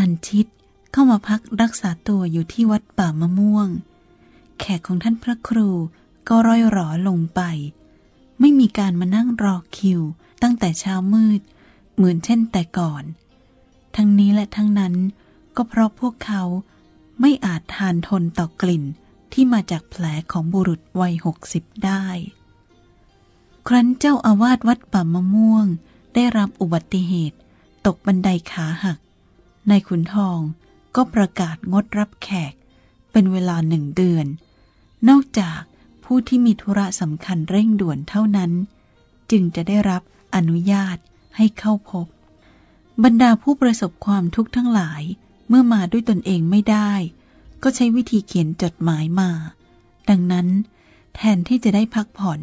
ารย์ชิดเข้ามาพักรักษาตัวอยู่ที่วัดป่ามะม่วง แขกของท่านพระครูก็ร่อยหรอลงไป ไม่มีการมานั่งรอคิวตั้งแต่เช้ามืด เหมือนเช่นแต่ก่อน ทั้งนี้และทั้งนั้นก็เพราะพวกเขาไม่อาจทานทนต่อกลิ่นที่มาจากแผลของบุรุษวัยหกสิบได้ ครั้นเจ้าอาวาสวัดป่ามะม่วง ได้รับอุบัติเหตุ ตกบันไดขาหัก ในขุนทองก็ประกาศงดรับแขก เป็นเวลาหนึ่งเดือน นอกจากผู้ที่มีธุระสำคัญเร่งด่วนเท่านั้น จึงจะได้รับอนุญาตให้เข้าพบ บรรดาผู้ประสบความทุกข์ทั้งหลายเมื่อมาด้วยตนเองไม่ได้ ก็ใช้วิธีเขียนจดหมายมา ดังนั้น แทนที่จะได้พักผ่อน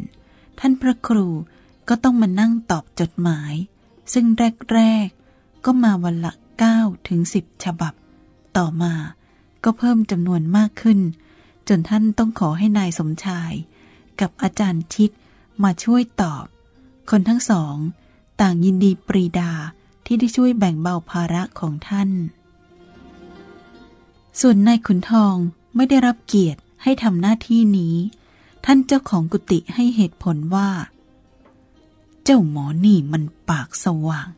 ท่านพระครูก็ต้องมานั่งตอบจดหมาย ซึ่งแรก ๆ ก็มาวันละ 9ถึง10 ฉบับ ต่อมาก็เพิ่มจำนวนมากขึ้น จนท่านต้องขอให้นายสมชาย กับอาจารย์ชิดมาช่วยตอบ คนทั้งสอง ต่างยินดีปรีดาที่ได้ช่วยแบ่งเบาภาระของท่าน ส่วนนายขุนทองไม่ได้รับเกียรติให้ทำหน้าที่นี้ ท่านเจ้าของกุฏิให้เหตุผลว่า เจ้าหมอนี่มันปากสว่าง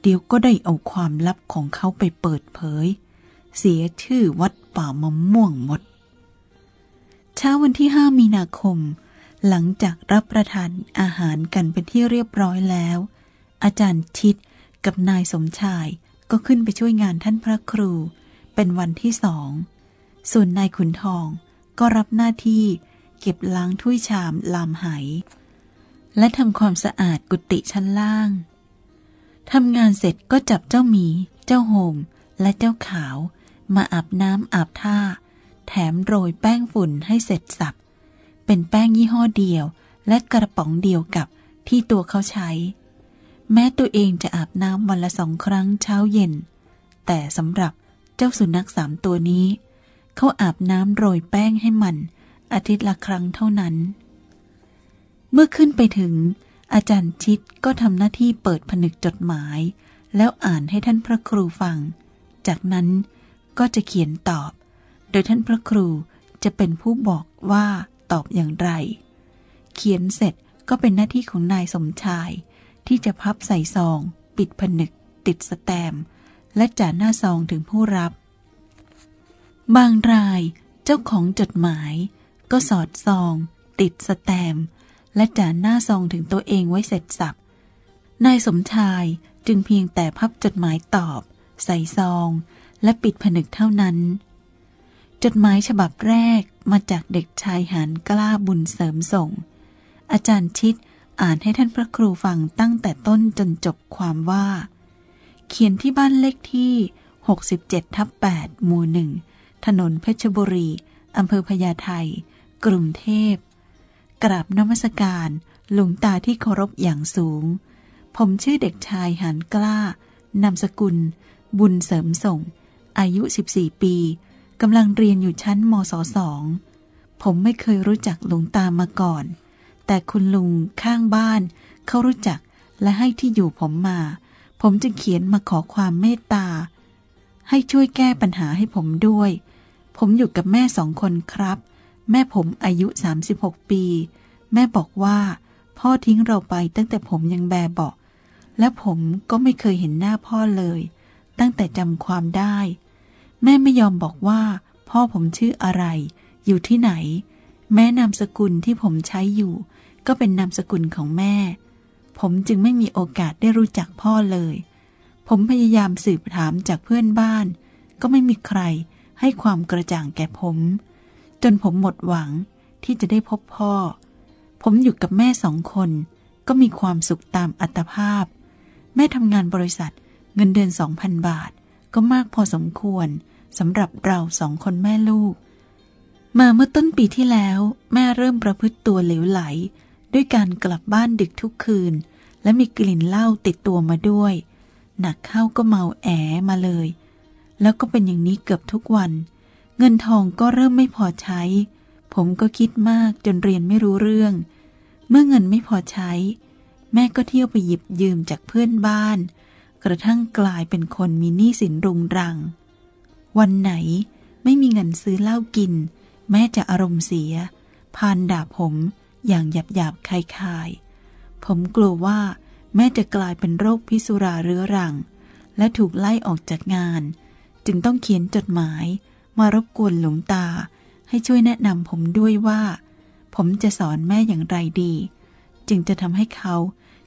เดี๋ยวก็ได้เอาความลับของเขาไปเปิดเผย เสียชื่อวัดป่ามะม่วงหมด เช้าวันที่ห้ามีนาคม หลังจากรับประทานอาหารกันเป็นที่เรียบร้อยแล้ว อาจารย์ชิดกับนายสมชายก็ขึ้นไปช่วยงานท่านพระครู เป็นวันที่สอง ส่วนนายขุนทองก็รับหน้าที่เก็บล้างถ้วยชามลามไหและทำความสะอาดกุฏิชั้นล่าง ทำงานเสร็จก็จับเจ้าหมี เจ้าโฮม และเจ้าขาว มาอาบน้ำอาบท่า แถมโรยแป้งฝุ่นให้เสร็จสับ เป็นแป้งยี่ห้อเดียว และกระป๋องเดียวกับที่ตัวเขาใช้ แม้ตัวเองจะอาบน้ำวันละสองครั้งเช้าเย็น แต่สำหรับเจ้าสุนัขสามตัวนี้ เขาอาบน้ำโรยแป้งให้มัน อาทิตย์ละครั้งเท่านั้น เมื่อขึ้นไปถึง อาจารย์ชิดก็ทำหน้าที่เปิดผนึกจดหมาย แล้วอ่านให้ท่านพระครูฟัง จากนั้นก็จะเขียนตอบ โดยท่านพระครูจะเป็นผู้บอกว่าตอบอย่างไร เขียนเสร็จก็เป็นหน้าที่ของนายสมชาย ที่จะพับใส่ซอง ปิดผนึก ติดสแตมป์และจ่าหน้าซองถึงผู้รับ บางรายเจ้าของจดหมาย ก็สอดซอง ติดสแตมป์ และจ่าหน้าซองถึงตัวเองไว้เสร็จสับนายสมชายจึงเพียงแต่พับจดหมายตอบ ใส่ซอง และปิดผนึกเท่านั้น จดหมายฉบับแรกมาจากเด็กชายหานกล้าบุญเสริมส่ง อาจารย์ชิดอ่านให้ท่านพระครูฟังตั้งแต่ต้นจนจบความว่า เขียนที่บ้านเลขที่ 67ทับ8หมู่หนึ่งถนนเพชรบุรีอำเภอพญาไทกรุงเทพ กราบนมัสการหลวงตาที่เคารพอย่างสูง ผมชื่อเด็กชายหันกล้านามสกุล บุญเสริมส่ง อายุ 14 ปีกำลังเรียนอยู่ชั้นมศสองผมไม่เคยรู้จักหลวงตามาก่อน แต่คุณลุงข้างบ้านเขารู้จักและให้ที่อยู่ผมมา ผมจึงเขียนมาขอความเมตตา ให้ช่วยแก้ปัญหาให้ผมด้วย ผมอยู่กับแม่สองคนครับ แม่ผมอายุ 36 ปี แม่บอกว่า พ่อทิ้งเราไปตั้งแต่ผมยังแบเบาะและผมก็ไม่เคยเห็นหน้าพ่อเลย ตั้งแต่จำความได้ แม่ไม่ยอมบอกว่า พ่อผมชื่ออะไร อยู่ที่ไหน แม้นามสกุลที่ผมใช้อยู่ ก็เป็นนามสกุลของแม่ ผมจึงไม่มีโอกาสได้รู้จักพ่อเลย ผมพยายามสืบถามจากเพื่อนบ้าน ก็ไม่มีใครให้ความกระจ่างแก่ผม จนผมหมดหวังที่จะได้พบพ่อ ผมอยู่กับแม่สองคนก็มีความสุขตามอัตภาพ แม่ทำงานบริษัทเงินเดือนสองพันบาท ก็มากพอสมควรสำหรับเราสองคนแม่ลูก มาเมื่อต้นปีที่แล้ว แม่เริ่มประพฤติตัวเหลวไหล ด้วยการกลับบ้านดึกทุกคืน และมีกลิ่นเหล้าติดตัวมาด้วย หนักเข้าก็เมาแอมาเลย แล้วก็เป็นอย่างนี้เกือบทุกวัน เงินทองก็เริ่มไม่พอใช้ ผมก็คิดมากจนเรียนไม่รู้เรื่อง เมื่อเงินไม่พอใช้ แม่ก็เที่ยวไปหยิบยืมจากเพื่อนบ้าน กระทั่งกลายเป็นคนมีหนี้สินรุงรัง วันไหนไม่มีเงินซื้อเหล้ากิน แม่จะอารมณ์เสีย พานด่าผมอย่างหยาบหยาบคายคายผมกลัวว่าแม่จะกลายเป็นโรคพิสุราเรื้อรัง และถูกไล่ออกจากงาน จึงต้องเขียนจดหมาย มารบกวนหลวงตาให้ช่วยแนะนำผมด้วยว่า ผมจะสอนแม่อย่างไรดี จึงจะทำให้เขา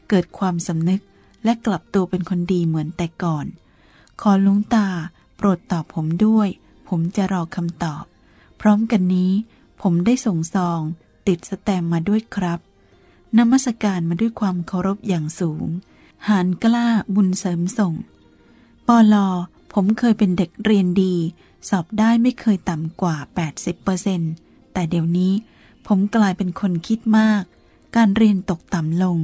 เกิดความสำนึกและกลับตัวเป็นคนดีเหมือนแต่ก่อน ขอหลวงตาโปรดตอบผมด้วย ผมจะรอคำตอบ พร้อมกันนี้ผมได้ส่งซอง ติดสแตมมาด้วยครับนมัสการมาด้วยความเคารพอย่างสูง หานกล้าบุญเสริมส่ง ปอลอผมเคยเป็นเด็กเรียนดี สอบได้ไม่เคยต่ำกว่า 80%แต่เดี๋ยวนี้ผมกลายเป็นคนคิดมาก การเรียนตกต่ำลง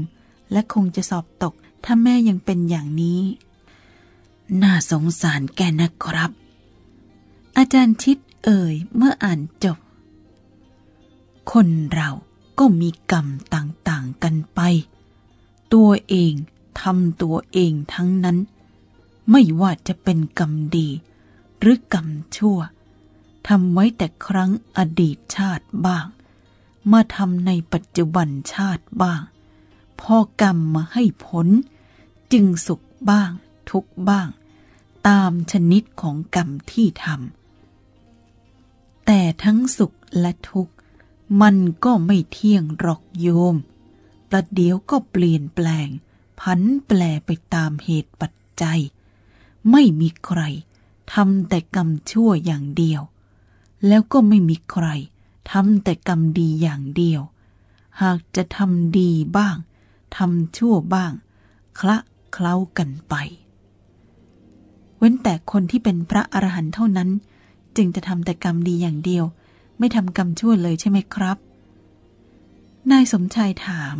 และคงจะสอบตกถ้าแม่ยังเป็นอย่างนี้ น่าสงสารแกนะครับ อาจารย์ชิดเอ่ยเมื่ออ่านจบ คนเราก็มีกรรมต่างๆกันไป ตัวเองทำตัวเองทั้งนั้น ไม่ว่าจะเป็นกรรมดี หรือกรรมชั่วทำไว้แต่ครั้งอดีตชาติบ้าง มาทำในปัจจุบันชาติบ้าง พอกรรมมาให้ผล จึงสุขบ้าง ทุกบ้าง ตามชนิดของกรรมที่ทำแต่ทั้งสุขและทุกข์ มันก็ไม่เที่ยงหรอกโยม ประเดี๋ยวก็เปลี่ยนแปลง พันแปลไปตามเหตุปัจจัย ไม่มีใคร ทำแต่กรรมชั่วอย่างเดียว แล้วก็ไม่มีใครทำแต่กรรมดีอย่างเดียว หากจะทำดีบ้างทำชั่วบ้าง คละเคล้ากันไป เว้นแต่คนที่เป็นพระอรหันต์เท่านั้น จึงจะทำแต่กรรมดีอย่างเดียว ไม่ทำกรรมชั่วเลยใช่ไหมครับ นายสมชายถาม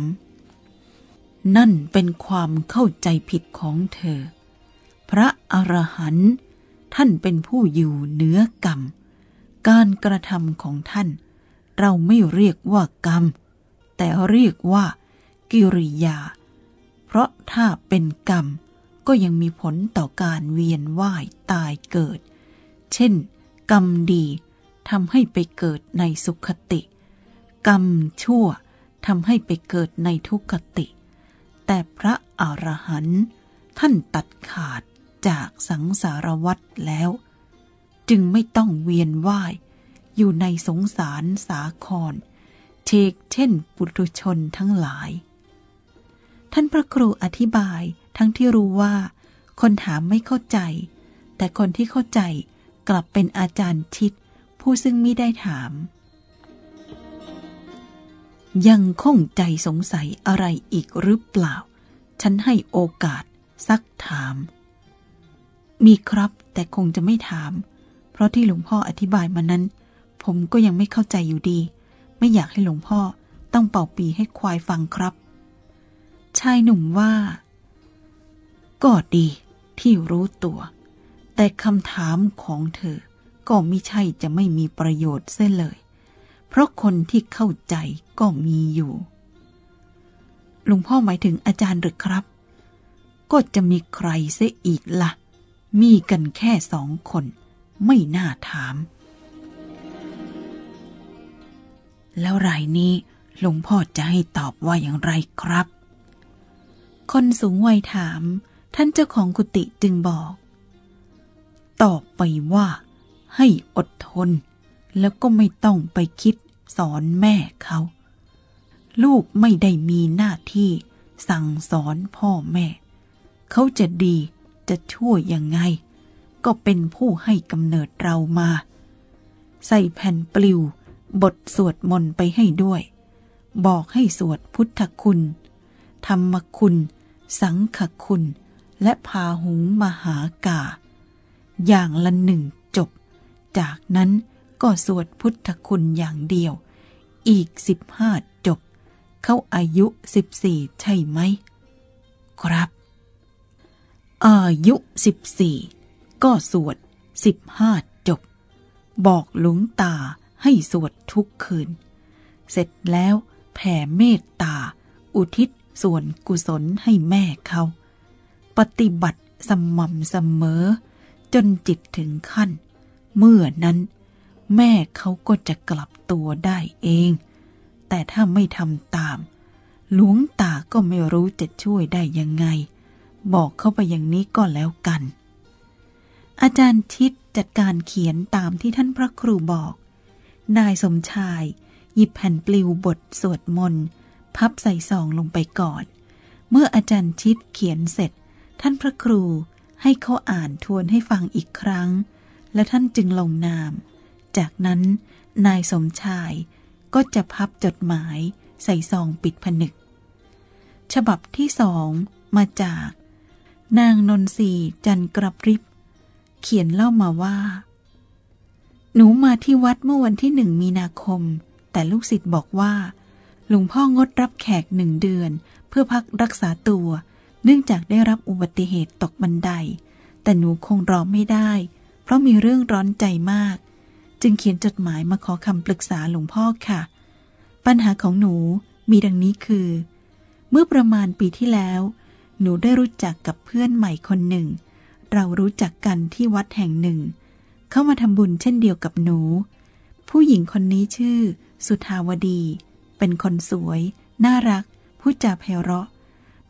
นั่นเป็นความเข้าใจผิดของเธอ พระอรหันต์ ท่านเป็นผู้อยู่เหนือกรรม การกระทำของท่าน เราไม่เรียกว่ากรรม แต่เรียกว่า กิริยา เพราะถ้าเป็นกรรม ก็ยังมีผลต่อการเวียนว่ายตายเกิด เช่น กรรมดีทำให้ไปเกิดในสุขติ กรรมชั่วทำให้ไปเกิดในทุกขติ แต่พระอรหันต์ท่านตัดขาด จากสังสารวัฏแล้ว จึงไม่ต้องเวียนว่าย อยู่ในสงสารสาครเชกเช่นปุถุชนทั้งหลาย ท่านพระครูอธิบายทั้งที่รู้ว่า คนถามไม่เข้าใจ แต่คนที่เข้าใจกลับเป็นอาจารย์ชิด ผู้ซึ่งมิได้ถาม ยังคงใจสงสัยอะไรอีกหรือเปล่า ฉันให้โอกาสซักถาม มีครับแต่คงจะไม่ถาม เพราะที่หลวงพ่ออธิบายมานั้น ผมก็ยังไม่เข้าใจอยู่ดี ไม่อยากให้หลวงพ่อต้องเป่าปีให้ควายฟังครับ ชายหนุ่มว่า ก็ดีที่รู้ตัว แต่คำถามของเธอ ก็ไม่ใช่จะไม่มีประโยชน์เสียเลย เพราะคนที่เข้าใจก็มีอยู่หลุงพ่อหมายถึงอาจารย์หรือครับ ก็จะมีใครเสียอีกละ่ะ มีกันแค่สองคน ไม่น่าถาม แล้วรายนี้หลวงพ่อจะให้ตอบว่าอย่างไรครับ คนสูงวัยถาม ท่านเจ้าของกุฏิจึงบอก ตอบไปว่า ให้อดทน แล้วก็ไม่ต้องไปคิดสอนแม่เขา ลูกไม่ได้มีหน้าที่สั่งสอนพ่อแม่ เขาจะดี จะช่วยยังไง ก็เป็นผู้ให้กำเนิดเรามา ใส่แผ่นปลิว บทสวดมนต์ไปให้ด้วย บอกให้สวดพุทธคุณ ธรรมคุณ สังขคุณ และพาหุงมหากา อย่างละหนึ่งจบ จากนั้นก็สวดพุทธคุณอย่างเดียว อีกสิบห้าจบ เขาอายุสิบสี่ใช่ไหม ครับ ยุสิบสี่ก็สวดสิบห้าจบ บอกหลวงตาให้สวดทุกคืน เสร็จแล้วแผ่เมตตา อุทิศส่วนกุศลให้แม่เขา ปฏิบัติสม่ำเสมอ จนจิตถึงขั้น เมื่อนั้น แม่เขาก็จะกลับตัวได้เอง แต่ถ้าไม่ทำตาม หลวงตาก็ไม่รู้จะช่วยได้ยังไง บอกเข้าไปอย่างนี้ก็แล้วกัน อาจารย์ชิดจัดการเขียนตามที่ท่านพระครูบอก นายสมชาย หยิบแผ่นปลิวบทสวดมนต์ พับใส่ซองลงไปก่อน เมื่ออาจารย์ชิดเขียนเสร็จ ท่านพระครูให้เขาอ่านทวนให้ฟังอีกครั้ง และท่านจึงลงนาม จากนั้นนายสมชายก็จะพับจดหมายใส่ซองปิดผนึก ฉบับที่สองมาจาก นางนนทรีจันกรับริบ เขียนเล่ามาว่า หนูมาที่วัดเมื่อวันที่หนึ่งมีนาคม แต่ลูกศิษย์บอกว่า หลวงพ่องดรับแขกหนึ่งเดือน เพื่อพักรักษาตัว เนื่องจากได้รับอุบัติเหตุตกบันได แต่หนูคงรอไม่ได้ เพราะมีเรื่องร้อนใจมาก จึงเขียนจดหมายมาขอคำปรึกษาหลวงพ่อค่ะ ปัญหาของหนูมีดังนี้คือ เมื่อประมาณปีที่แล้ว หนูได้รู้จักกับเพื่อนใหม่คนหนึ่ง เรารู้จักกันที่วัดแห่งหนึ่ง เข้ามาทำบุญเช่นเดียวกับหนู ผู้หญิงคนนี้ชื่อ สุทาวดี เป็นคนสวย น่ารัก พูดจาไพเราะ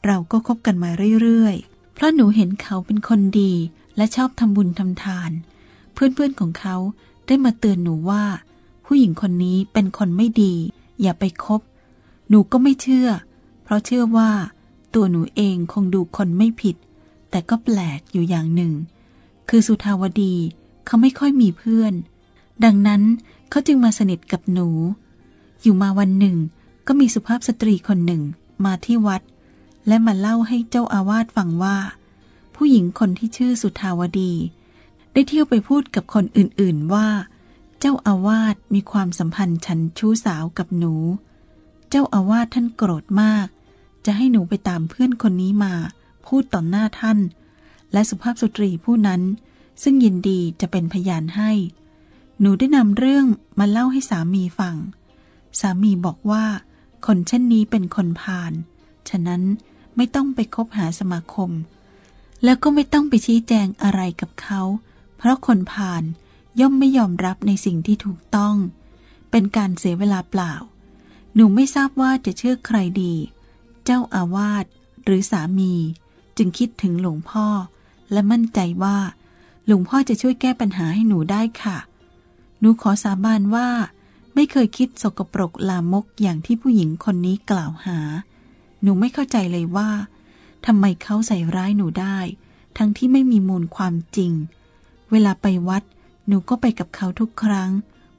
เราก็คบกันมาเรื่อยๆ เพราะหนูเห็นเขาเป็นคนดี และชอบทำบุญทำทาน เพื่อนๆของเขาได้มาเตือนหนูว่า ผู้หญิงคนนี้เป็นคนไม่ดี อย่าไปคบ หนูก็ไม่เชื่อ เพราะเชื่อว่า ตัวหนูเองคงดูคนไม่ผิด แต่ก็แปลกอยู่อย่างหนึ่ง คือสุทาวดีเขาไม่ค่อยมีเพื่อน ดังนั้นเขาจึงมาสนิทกับหนู อยู่มาวันหนึ่ง ก็มีสุภาพสตรีคนหนึ่งมาที่วัด และมาเล่าให้เจ้าอาวาสฟังว่า ผู้หญิงคนที่ชื่อสุทาวดี ได้เที่ยวไปพูดกับคนอื่นๆว่า เจ้าอาวาสมีความสัมพันธ์ฉันชู้สาวกับหนู เจ้าอาวาสท่านโกรธมาก จะให้หนูไปตามเพื่อนคนนี้มา พูดต่อหน้าท่าน และสุภาพสตรีผู้นั้น ซึ่งยินดีจะเป็นพยานให้ หนูได้นำเรื่องมาเล่าให้สามีฟัง สามีบอกว่า คนเช่นนี้เป็นคนพาลฉะนั้นไม่ต้องไปคบหาสมาคม แล้วก็ไม่ต้องไปชี้แจงอะไรกับเขา เพราะคนพาลย่อมไม่ยอมรับในสิ่งที่ถูกต้อง เป็นการเสียเวลาเปล่า หนูไม่ทราบว่าจะเชื่อใครดี เจ้าอาวาสหรือสามี จึงคิดถึงหลวงพ่อ และมั่นใจว่า หลวงพ่อจะช่วยแก้ปัญหาให้หนูได้ค่ะ หนูขอสาบานว่า ไม่เคยคิดสกปรกลามกอย่างที่ผู้หญิงคนนี้กล่าวหา หนูไม่เข้าใจเลยว่าทำไมเขาใส่ร้ายหนูได้ ทั้งที่ไม่มีมูลความจริง เวลาไปวัด หนูก็ไปกับเขาทุกครั้ง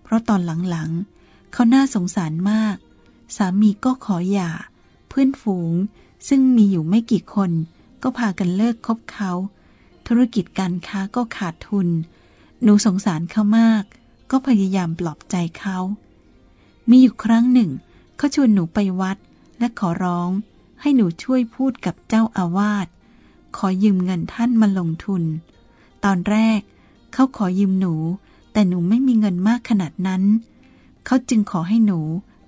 เพราะตอนหลังๆ เขาน่าสงสารมาก สามีก็ขอหย่า เพื่อนฝูง ซึ่งมีอยู่ไม่กี่คน ก็พากันเลิกคบเขา ธุรกิจการค้าก็ขาดทุน หนูสงสารเขามาก ก็พยายามปลอบใจเขา มีอยู่ครั้งหนึ่ง เขาชวนหนูไปวัดและขอร้องให้หนูช่วยพูดกับเจ้าอาวาส ขอยืมเงินท่านมาลงทุน ตอนแรก เขาขอยืมหนู แต่หนูไม่มีเงินมากขนาดนั้น เขาจึงขอให้หนู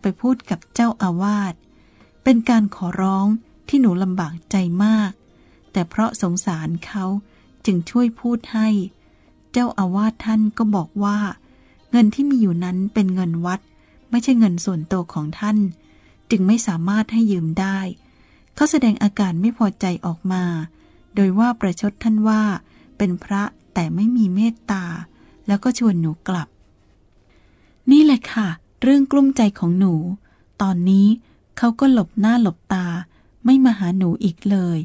ไปพูดกับเจ้าอาวาส เป็นการขอร้องที่หนูลำบากใจมาก แต่เพราะสงสารเขาจึงช่วยพูดให้ เจ้าอาวาสท่านก็บอกว่า เงินที่มีอยู่นั้นเป็นเงินวัด ไม่ใช่เงินส่วนตัวของท่าน จึงไม่สามารถให้ยืมได้ เขาแสดงอาการไม่พอใจออกมา โดยว่าประชดท่านว่าเป็นพระแต่ไม่มีเมตตา แล้วก็ชวนหนูกลับ นี่แหละค่ะ เรื่องกลุ้มใจของหนู ตอนนี้ เขาก็หลบหน้าหลบตา ไม่มาหาหนูอีกเลย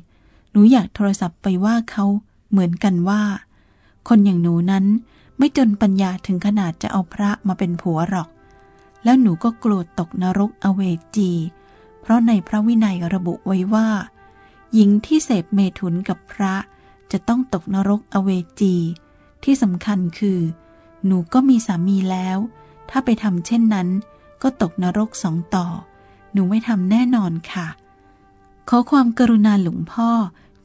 หนูอยากโทรศัพท์ไปว่าเขาเหมือนกันว่า คนอย่างหนูนั้นไม่จนปัญญาถึงขนาดจะเอาพระมาเป็นผัวหรอก แล้วหนูก็กลัวตกนรกอเวจี เพราะในพระวินัยระบุไว้ว่า หญิงที่เสพเมถุนกับพระจะต้องตกนรกอเวจี ที่สำคัญคือ หนูก็มีสามีแล้ว ถ้าไปทำเช่นนั้น ก็ตกนรกสองต่อ หนูไม่ทำแน่นอนค่ะ ขอความกรุณาหลวงพ่อ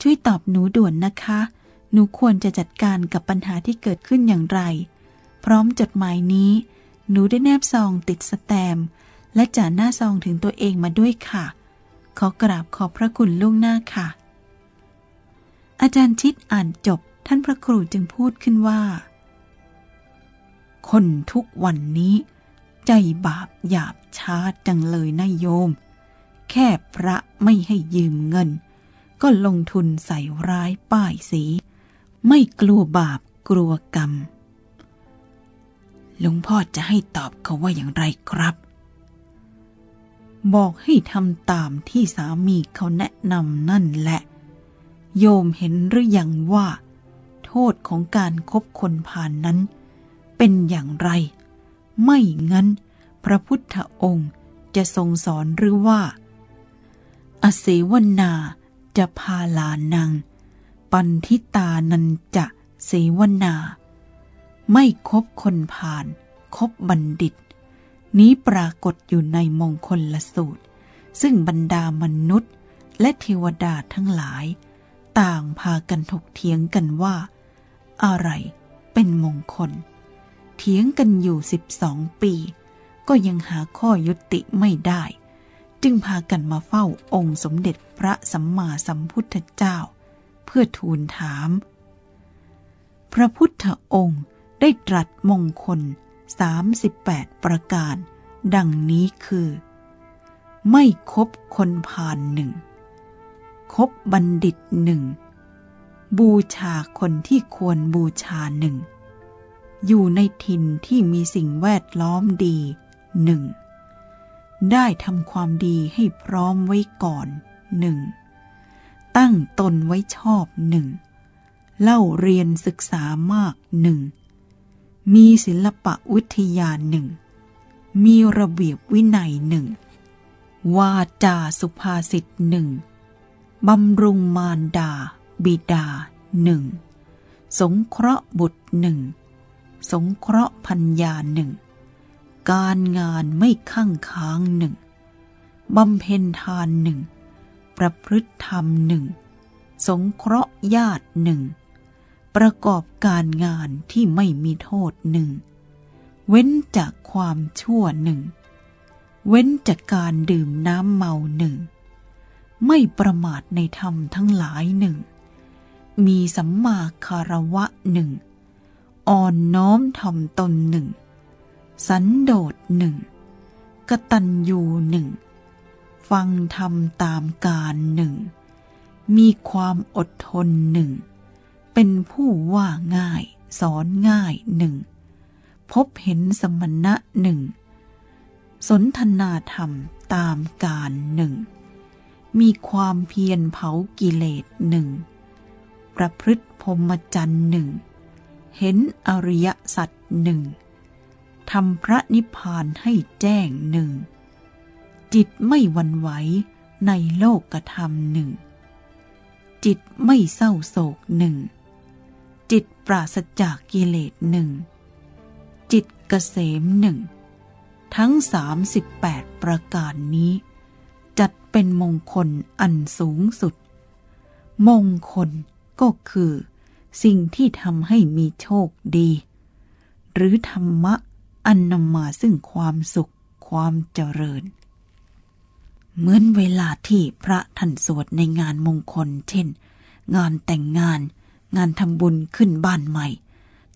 ช่วยตอบหนูด่วนนะคะ หนูควรจะจัดการกับปัญหาที่เกิดขึ้นอย่างไร พร้อมจดหมายนี้ หนูได้แนบซองติดสแตมป์และจ่าหน้าซองถึงตัวเองมาด้วยค่ะ ขอกราบขอบพระคุณล่วงหน้าค่ะ อาจารย์ชิดอ่านจบท่านพระครูจึงพูดขึ้นว่า คนทุกวันนี้ ใจบาปหยาบช้าจังเลยนะโยม แค่พระไม่ให้ยืมเงิน ก็ลงทุนใส่ร้ายป้ายสี ไม่กลัวบาปกลัวกรรมหลวงพ่อจะให้ตอบเขาว่าอย่างไรครับ บอกให้ทำตามที่สามีเขาแนะนำนั่นแหละ โยมเห็นหรือยังว่า โทษของการครบคนผ่านนั้น เป็นอย่างไร ไม่งั้น พระพุทธองค์จะทรงสอนหรือว่า อเสวนาจะพาลานัง ปันทิตานันจะเสวนา ไม่คบคนผ่านคบบัณฑิต นี้ปรากฏอยู่ในมงคลละสูตร ซึ่งบรรดามนุษย์และเทวดาทั้งหลาย ต่างพากันถกเถียงกันว่า อะไรเป็นมงคล เถียงกันอยู่สิบสองปี ก็ยังหาข้อยุติไม่ได้ จึงพากันมาเฝ้าองค์สมเด็จพระสัมมาสัมพุทธเจ้า เพื่อทูลถาม พระพุทธองค์ได้ตรัสมงคล 38 ประการ ดังนี้คือ ไม่คบคนผ่านหนึ่ง คบบัณฑิตหนึ่ง บูชาคนที่ควรบูชาหนึ่ง อยู่ในถิ่นที่มีสิ่งแวดล้อมดีหนึ่งได้ทำความดีให้พร้อมไว้ก่อนหนึ่งตั้งตนไว้ชอบหนึ่งเล่าเรียนศึกษามากหนึ่งมีศิลปะวิทยาหนึ่งมีระเบียบวินัยหนึ่งวาจาสุภาษิตหนึ่งบำรุงมารดา บิดาหนึ่งสงเคราะห์บุตรหนึ่ง สงเคราะห์พัญญาหนึ่ง การงานไม่ข้างค้างหนึ่งบำเพ็ญทานหนึ่ง ประพฤติธรรมหนึ่ง สงเคราะห์ญาติหนึ่ง ประกอบการงานที่ไม่มีโทษหนึ่ง เว้นจากความชั่วหนึ่ง เว้นจากการดื่มน้ำเมาหนึ่ง ไม่ประมาทในธรรมทั้งหลายหนึ่ง มีสัมมาคารวะหนึ่ง อ่อนน้อมทำตนหนึ่ง สันโดษหนึ่งกตัญญูหนึ่ง ฟังธรรมตามการหนึ่ง มีความอดทนหนึ่ง เป็นผู้ว่าง่าย สอนง่ายหนึ่ง พบเห็นสมณะหนึ่ง สนทนาธรรมตามการหนึ่ง มีความเพียรเผากิเลสหนึ่ง ประพฤติพรหมจรรย์หนึ่ง เห็นอริยสัจหนึ่งทำพระนิพพานให้แจ้งหนึ่ง จิตไม่วันไหวในโลกกระทำหนึ่ง จิตไม่เศร้าโศกหนึ่ง จิตปราศจากกิเลสหนึ่ง จิตเกษมหนึ่ง ทั้ง 38 ประการนี้ จัดเป็นมงคลอันสูงสุด มงคลก็คือ สิ่งที่ทำให้มีโชคดี หรือธรรมะอันนำมาซึ่งความสุขความเจริญ เหมือนเวลาที่พระท่านสวดในงานมงคล เช่น งานแต่งงาน งานทำบุญขึ้นบ้านใหม่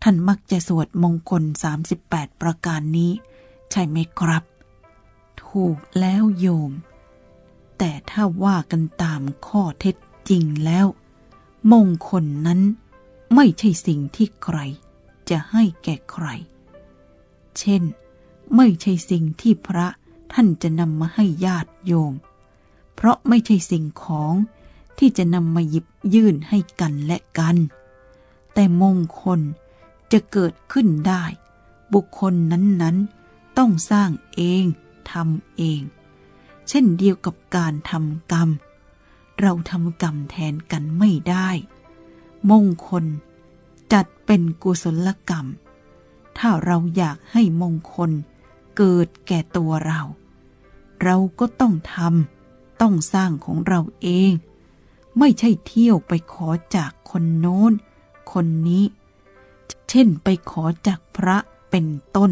ท่านมักจะสวดมงคล 38 ประการนี้ ใช่ไหมครับ ถูกแล้วโยม แต่ถ้าว่ากันตามข้อเท็จจริงแล้ว มงคลนั้น ไม่ใช่สิ่งที่ใคร จะให้แก่ใคร เช่น ไม่ใช่สิ่งที่พระท่านจะนำมาให้ญาติโยม เพราะไม่ใช่สิ่งของที่จะนำมาหยิบยื่นให้กันและกัน แต่มงคลจะเกิดขึ้นได้ บุคคลนั้นๆ ต้องสร้างเองทำเอง เช่นเดียวกับการทำกรรม เราทำกรรมแทนกันไม่ได้ มงคล จัดเป็นกุศลกรรม ถ้าเราอยากให้มงคลเกิดแก่ตัวเรา เราก็ต้องทำต้องสร้างของเราเอง ไม่ใช่เที่ยวไปขอจากคนโน้น คนนี้ เช่นไปขอจากพระเป็นต้น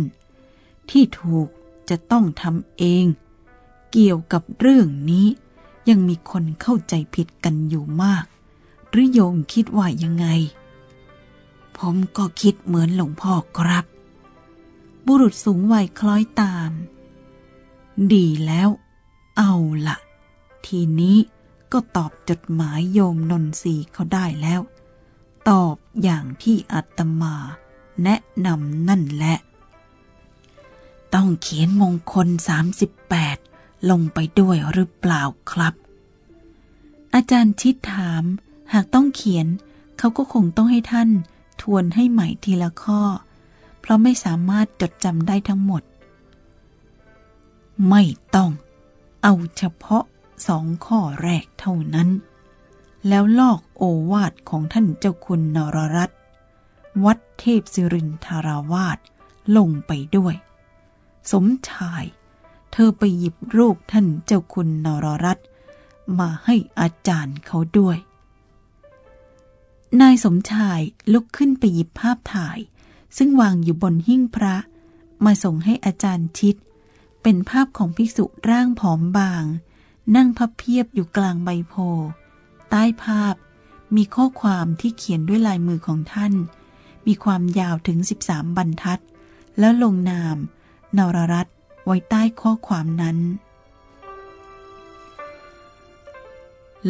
ที่ถูกจะต้องทำเอง เกี่ยวกับเรื่องนี้ยังมีคนเข้าใจผิดกันอยู่มาก หรือโยมคิดว่ายังไง ผมก็คิดเหมือนหลวงพ่อครับ บุรุษสูงวัยคล้อยตาม ดีแล้ว เอาละทีนี้ก็ตอบจดหมายโยมนนทรีเขาได้แล้ว ตอบอย่างที่อาตมา แนะนำนั่นแหละ ต้องเขียนมงคล 38 ลงไปด้วยหรือเปล่าครับ อาจารย์ชิดถาม หากต้องเขียน เขาก็คงต้องให้ท่านทวนให้ใหม่ทีละข้อ เพราะไม่สามารถจดจำได้ทั้งหมด ไม่ต้อง เอาเฉพาะสองข้อแรกเท่านั้น แล้วลอกโอวาทของท่านเจ้าคุณนรรัตน์วัดเทพสิรินทราวาสลงไปด้วย สมชาย เธอไปหยิบรูปท่านเจ้าคุณนรรัตน์มาให้อาจารย์เขาด้วย นายสมชายลุกขึ้นไปหยิบภาพถ่าย ซึ่งวางอยู่บนหิ้งพระ มาส่งให้อาจารย์ชิด เป็นภาพของภิกษุร่างผอมบาง นั่งพับเพียบอยู่กลางใบโพ ใต้ภาพมีข้อความที่เขียนด้วยลายมือของท่าน มีความยาวถึง 13 บรรทัด แล้วลงนาม นรรัตไว้ใต้ข้อความนั้น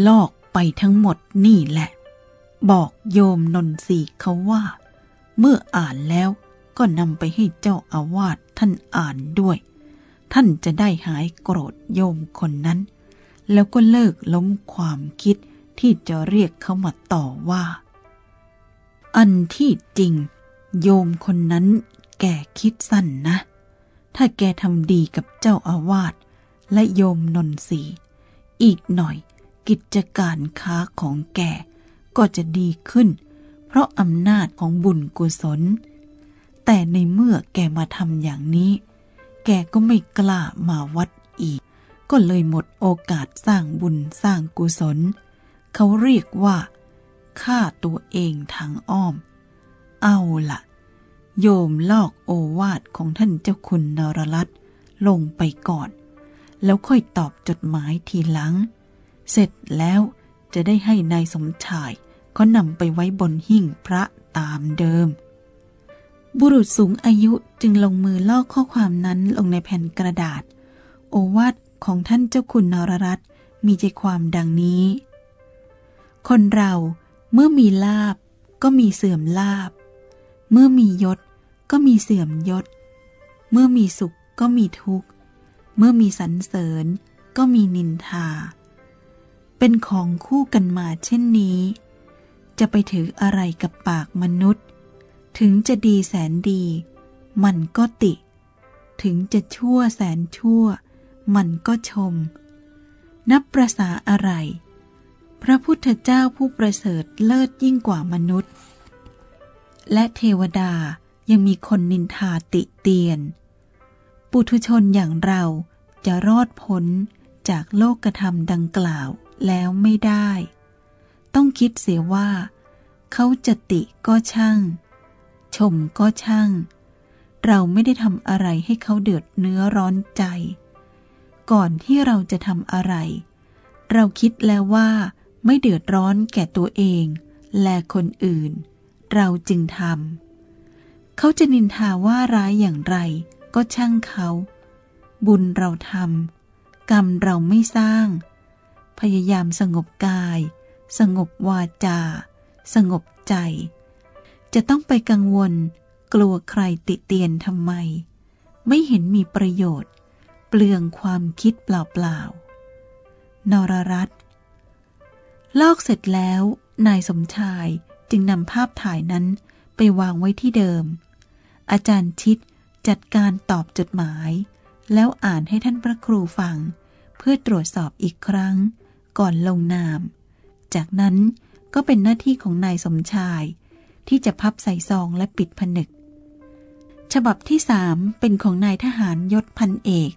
ลอกไปทั้งหมดนี่แหละ บอกโยมนนทรีเขาว่า เมื่ออ่านแล้วก็นำไปให้เจ้าอาวาสท่านอ่านด้วย ท่านจะได้หายโกรธโยมคนนั้น แล้วก็เลิกล้มความคิดที่จะเรียกเขามาต่อว่า อันที่จริง โยมคนนั้นแกคิดสั้นนะ ถ้าแกทำดีกับเจ้าอาวาสและโยมนนทรีอีกหน่อยกิจการค้าของแก ก็จะดีขึ้น เพราะอำนาจของบุญกุศล แต่ในเมื่อแกมาทำอย่างนี้ แกก็ไม่กล้ามาวัดอีก ก็เลยหมดโอกาสสร้างบุญสร้างกุศล เขาเรียกว่าฆ่าตัวเองทางอ้อม เอาละโยมลอกโอวาทของท่านเจ้าคุณนรรัตลงไปก่อน แล้วค่อยตอบจดหมายทีหลัง เสร็จแล้ว จะได้ให้นายสมชายเขานำไปไว้บนหิ้งพระตามเดิม บุรุษสูงอายุจึงลงมือลอกข้อความนั้นลงในแผ่นกระดาษ โอวาทของท่านเจ้าคุณนรรัตน์มีใจความดังนี้ คนเราเมื่อมีลาบก็มีเสื่อมลาบ เมื่อมียศก็มีเสื่อมยศ เมื่อมีสุขก็มีทุกข์ เมื่อมีสรรเสริญก็มีนินทา เป็นของคู่กันมาเช่นนี้ จะไปถืออะไรกับปากมนุษย์ ถึงจะดีแสนดี มันก็ติ ถึงจะชั่วแสนชั่ว มันก็ชม นับประษาอะไร พระพุทธเจ้าผู้ประเสริฐเลิศยิ่งกว่ามนุษย์ และเทวดายังมีคนนินทาติเตียน ปุถุชนอย่างเราจะรอดพ้นจากโลกกระทำดังกล่าว แล้วไม่ได้ ต้องคิดเสียว่า เขาจะติก็ช่าง ชมก็ช่าง เราไม่ได้ทำอะไรให้เขาเดือดเนื้อร้อนใจ ก่อนที่เราจะทำอะไร เราคิดแล้วว่า ไม่เดือดร้อนแก่ตัวเอง และคนอื่น เราจึงทำเขาจะนินทาว่าร้ายอย่างไร ก็ช่างเขา บุญเราทำกรรมเราไม่สร้าง พยายามสงบกาย สงบวาจา สงบใจ จะต้องไปกังวล กลัวใครติเตียนทำไม ไม่เห็นมีประโยชน์ เปลืองความคิดเปล่าๆนรรัตลอกเสร็จแล้ว นายสมชายจึงนำภาพถ่ายนั้นไปวางไว้ที่เดิม อาจารย์ชิดจัดการตอบจดหมาย แล้วอ่านให้ท่านพระครูฟัง เพื่อตรวจสอบอีกครั้ง ก่อนลงนาม จากนั้นก็เป็นหน้าที่ของนายสมชาย ที่จะพับใส่ซองและปิดผนึก ฉบับที่สามเป็นของนายทหารยศพันเอก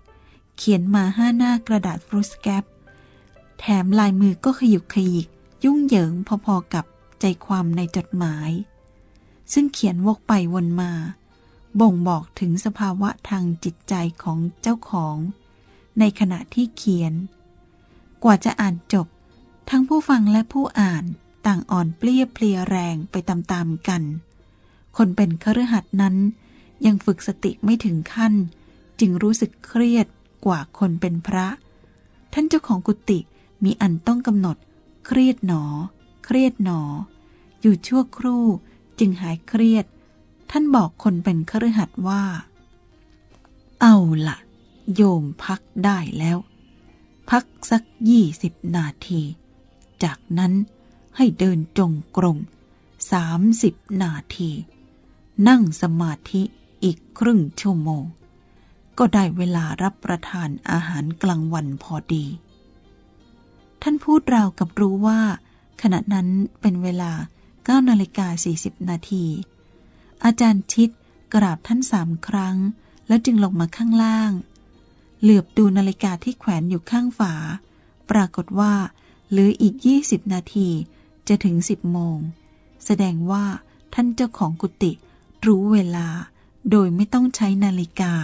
เขียนมาห้าหน้ากระดาษฟรุสแกปแถมลายมือก็ขยุกขยิก ยุ่งเหยิงพอๆกับใจความในจดหมาย ซึ่งเขียนวกไปวนมา บ่งบอกถึงสภาวะทางจิตใจของเจ้าของ ในขณะที่เขียน กว่าจะอ่านจบ ทั้งผู้ฟังและผู้อ่านต่างอ่อนเปลี้ยเพลียแรงไปตามๆกัน คนเป็นคฤหัสนั้นยังฝึกสติไม่ถึงขั้น จึงรู้สึกเครียดกว่าคนเป็นพระ ท่านเจ้าของกุฏิมีอันต้องกำหนด เครียดหนอ เครียดหนอ อยู่ชั่วครู่จึงหายเครียด ท่านบอกคนเป็นคฤหัสว่า เอาละโยมพักได้แล้ว พักสักยี่สิบนาที จากนั้นให้เดินจงกรมสามสิบนาที นั่งสมาธิอีกครึ่งชั่วโมง ก็ได้เวลารับประทานอาหารกลางวันพอดี ท่านพูดราวกับรู้ว่า ขณะนั้นเป็นเวลา9นาฬิกา40 นาที อาจารย์ชิดกราบท่านสามครั้ง แล้วจึงลงมาข้างล่าง เหลือบดูนาฬิกาที่แขวนอยู่ข้างฝา ปรากฏว่าเหลืออีก 20 นาทีจะถึง 10 โมง แสดงว่าท่านเจ้าของกุฏิรู้เวลาโดยไม่ต้องใช้นาฬิกา